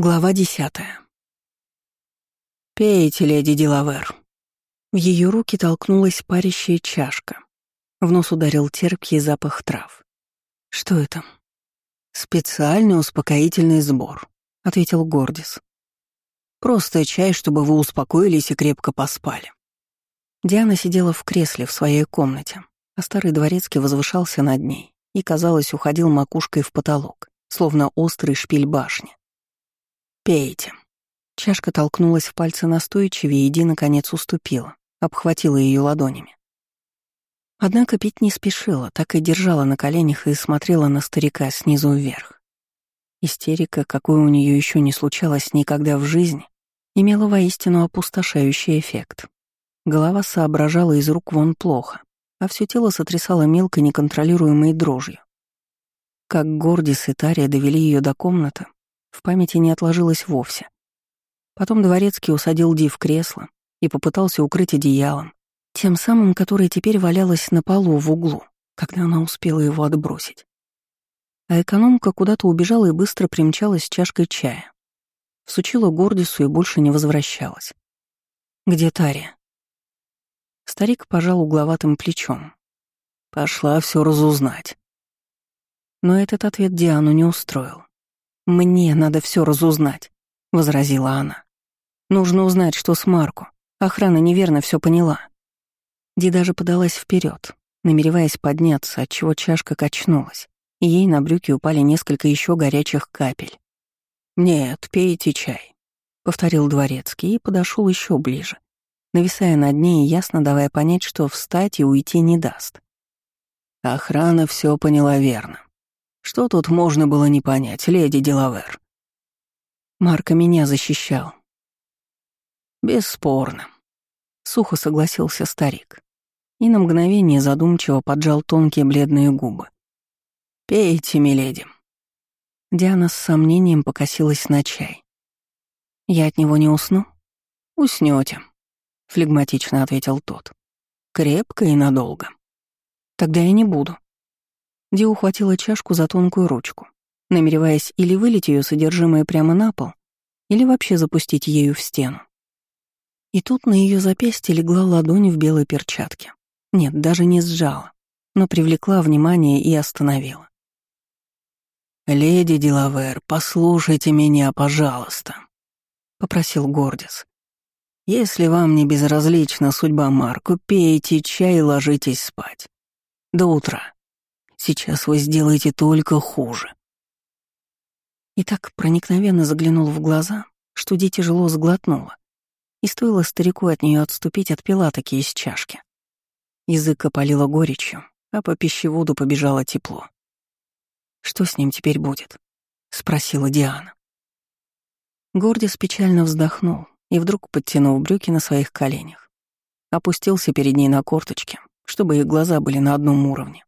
Глава десятая. «Пейте, леди Дилавер». В ее руки толкнулась парящая чашка. В нос ударил терпкий запах трав. «Что это?» «Специальный успокоительный сбор», — ответил Гордис. «Просто чай, чтобы вы успокоились и крепко поспали». Диана сидела в кресле в своей комнате, а старый дворецкий возвышался над ней и, казалось, уходил макушкой в потолок, словно острый шпиль башни. «Пейте». Чашка толкнулась в пальцы настойчивее, и Ди, наконец, уступила, обхватила ее ладонями. Однако пить не спешила, так и держала на коленях и смотрела на старика снизу вверх. Истерика, какой у нее еще не случалось никогда в жизни, имела воистину опустошающий эффект. Голова соображала из рук вон плохо, а все тело сотрясало мелко неконтролируемой дрожью. Как Гордис и Тария довели ее до комнаты, в памяти не отложилось вовсе. Потом дворецкий усадил Ди в кресло и попытался укрыть одеялом, тем самым, которое теперь валялось на полу в углу, когда она успела его отбросить. А экономка куда-то убежала и быстро примчалась с чашкой чая. Всучила Гордису и больше не возвращалась. «Где Тария?» Старик пожал угловатым плечом. «Пошла все разузнать». Но этот ответ Диану не устроил. «Мне надо все разузнать», — возразила она. «Нужно узнать, что с Марку. Охрана неверно все поняла». Ди даже подалась вперед, намереваясь подняться, отчего чашка качнулась, и ей на брюки упали несколько еще горячих капель. «Нет, пейте чай», — повторил дворецкий и подошел еще ближе, нависая над ней и ясно давая понять, что встать и уйти не даст. Охрана все поняла верно. Что тут можно было не понять, леди Делавер? Марка меня защищал. Бесспорно. Сухо согласился старик. И на мгновение задумчиво поджал тонкие бледные губы. «Пейте, миледи». Диана с сомнением покосилась на чай. «Я от него не усну?» «Уснёте», — флегматично ответил тот. «Крепко и надолго». «Тогда я не буду», Ди ухватила чашку за тонкую ручку, намереваясь или вылить ее содержимое прямо на пол, или вообще запустить ею в стену. И тут на ее запястье легла ладонь в белой перчатке. Нет, даже не сжала, но привлекла внимание и остановила. «Леди Делавер, послушайте меня, пожалуйста», — попросил Гордис. «Если вам не безразлична судьба Марку, пейте чай и ложитесь спать. До утра». Сейчас вы сделаете только хуже. И так проникновенно заглянул в глаза, что Ди тяжело сглотнула. И стоило старику от нее отступить, отпила такие из чашки. Язык опалило горечью, а по пищеводу побежало тепло. «Что с ним теперь будет?» — спросила Диана. Гордис печально вздохнул и вдруг, подтянув брюки на своих коленях, опустился перед ней на корточки, чтобы их глаза были на одном уровне.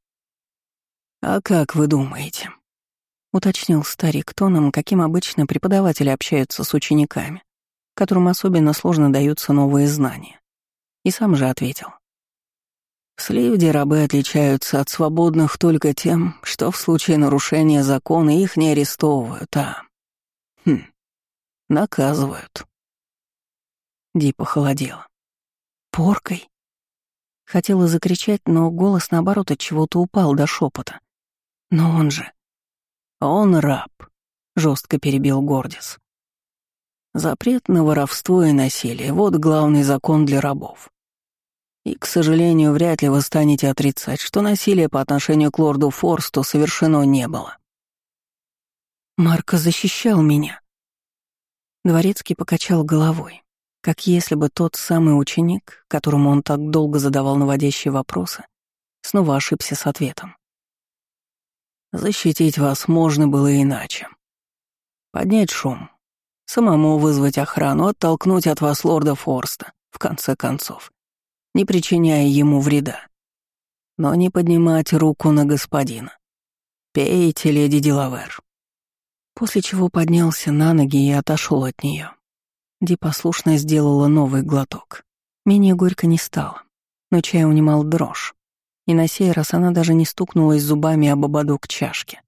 «А как вы думаете?» — уточнил старик тоном, каким обычно преподаватели общаются с учениками, которым особенно сложно даются новые знания. И сам же ответил. В Сливде рабы отличаются от свободных только тем, что в случае нарушения закона их не арестовывают, а... Хм, наказывают. Ди похолодела. «Поркой?» Хотела закричать, но голос, наоборот, от чего-то упал до шепота. Но он же... Он раб, жестко перебил Гордис. Запрет на воровство и насилие — вот главный закон для рабов. И, к сожалению, вряд ли вы станете отрицать, что насилие по отношению к лорду Форсту совершено не было. Марко защищал меня. Дворецкий покачал головой, как если бы тот самый ученик, которому он так долго задавал наводящие вопросы, снова ошибся с ответом. Защитить вас можно было иначе. Поднять шум, самому вызвать охрану, оттолкнуть от вас лорда Форста, в конце концов, не причиняя ему вреда. Но не поднимать руку на господина. Пейте, леди Делавер. После чего поднялся на ноги и отошел от нее. Ди послушно сделала новый глоток. Менее горько не стало, но чай унимал дрожь и на сей раз она даже не стукнулась зубами об ободок чашки.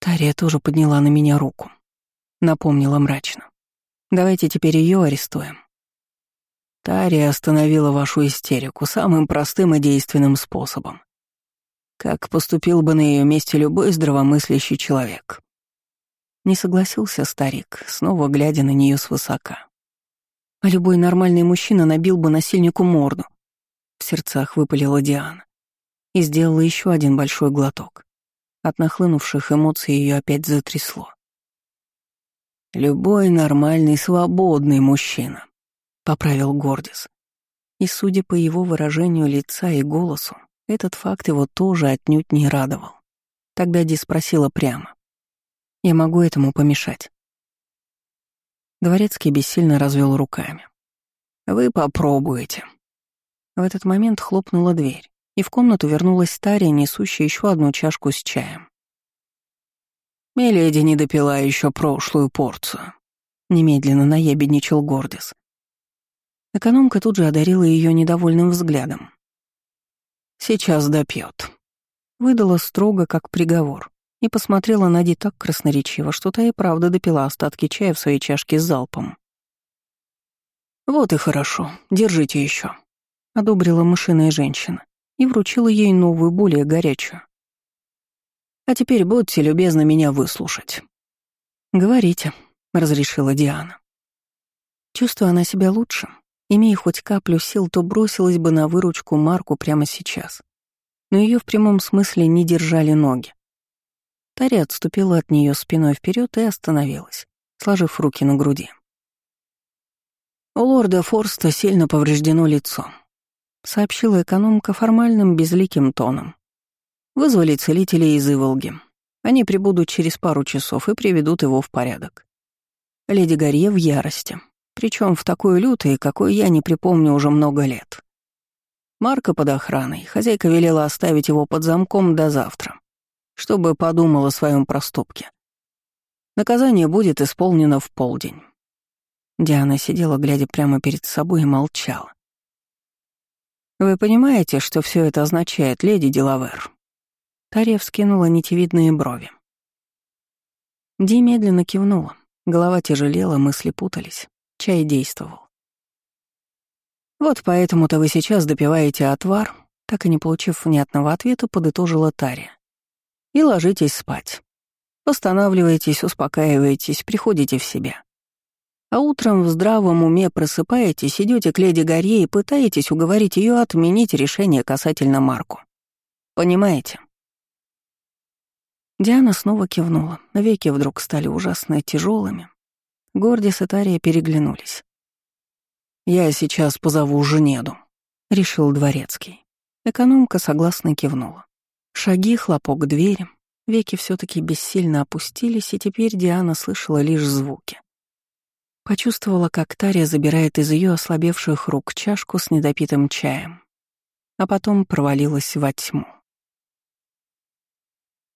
Тария тоже подняла на меня руку. — напомнила мрачно. «Давайте теперь ее арестуем». Тария остановила вашу истерику самым простым и действенным способом. Как поступил бы на ее месте любой здравомыслящий человек. Не согласился старик, снова глядя на нее свысока. А любой нормальный мужчина набил бы насильнику морду. В сердцах выпалила Диана и сделала еще один большой глоток. От нахлынувших эмоций ее опять затрясло. «Любой нормальный, свободный мужчина», — поправил Гордис. И, судя по его выражению лица и голосу, этот факт его тоже отнюдь не радовал. Тогда Ди спросила прямо. «Я могу этому помешать?» Дворецкий бессильно развел руками. «Вы попробуете». В этот момент хлопнула дверь, и в комнату вернулась Тария, несущая еще одну чашку с чаем. «Миледи не допила еще прошлую порцию», — немедленно наебедничал Гордис. Экономка тут же одарила ее недовольным взглядом. Сейчас допьет. Выдала строго, как приговор, и посмотрела на Ди так красноречиво, что та и правда допила остатки чая в своей чашке с залпом. «Вот и хорошо, держите еще, одобрила мышиная женщина и вручила ей новую, более горячую. «А теперь будьте любезны меня выслушать». «Говорите», — разрешила Диана. Чувствуя она себя лучше, Имея хоть каплю сил, то бросилась бы на выручку Марку прямо сейчас. Но ее в прямом смысле не держали ноги. Тари отступила от нее спиной вперед и остановилась, сложив руки на груди. У лорда Форста сильно повреждено лицо, сообщила экономка формальным безликим тоном. Вызвали целителей из Иволги. Они прибудут через пару часов и приведут его в порядок. Леди Гарье в ярости. Причем в такой лютой, какой я не припомню уже много лет. Марка под охраной, хозяйка велела оставить его под замком до завтра, чтобы подумал о своем проступке. Наказание будет исполнено в полдень. Диана сидела, глядя прямо перед собой, и молчала. «Вы понимаете, что все это означает, леди Делавер?» Тарья вскинула нитевидные брови. Ди медленно кивнула. Голова тяжелела, мысли путались. Чай действовал. «Вот поэтому-то вы сейчас допиваете отвар», так и не получив внятного ответа, подытожила Тария. «И ложитесь спать. Восстанавливаетесь, успокаиваетесь, приходите в себя. А утром в здравом уме просыпаетесь, идете к леди Гарье и пытаетесь уговорить ее отменить решение касательно Марку. Понимаете?» Диана снова кивнула. Веки вдруг стали ужасно тяжелыми, Гордис и Тария переглянулись. «Я сейчас позову Женеду», — решил Дворецкий. Экономка согласно кивнула. Шаги, хлопок двери, веки все таки бессильно опустились, и теперь Диана слышала лишь звуки. Почувствовала, как Тария забирает из ее ослабевших рук чашку с недопитым чаем, а потом провалилась во тьму.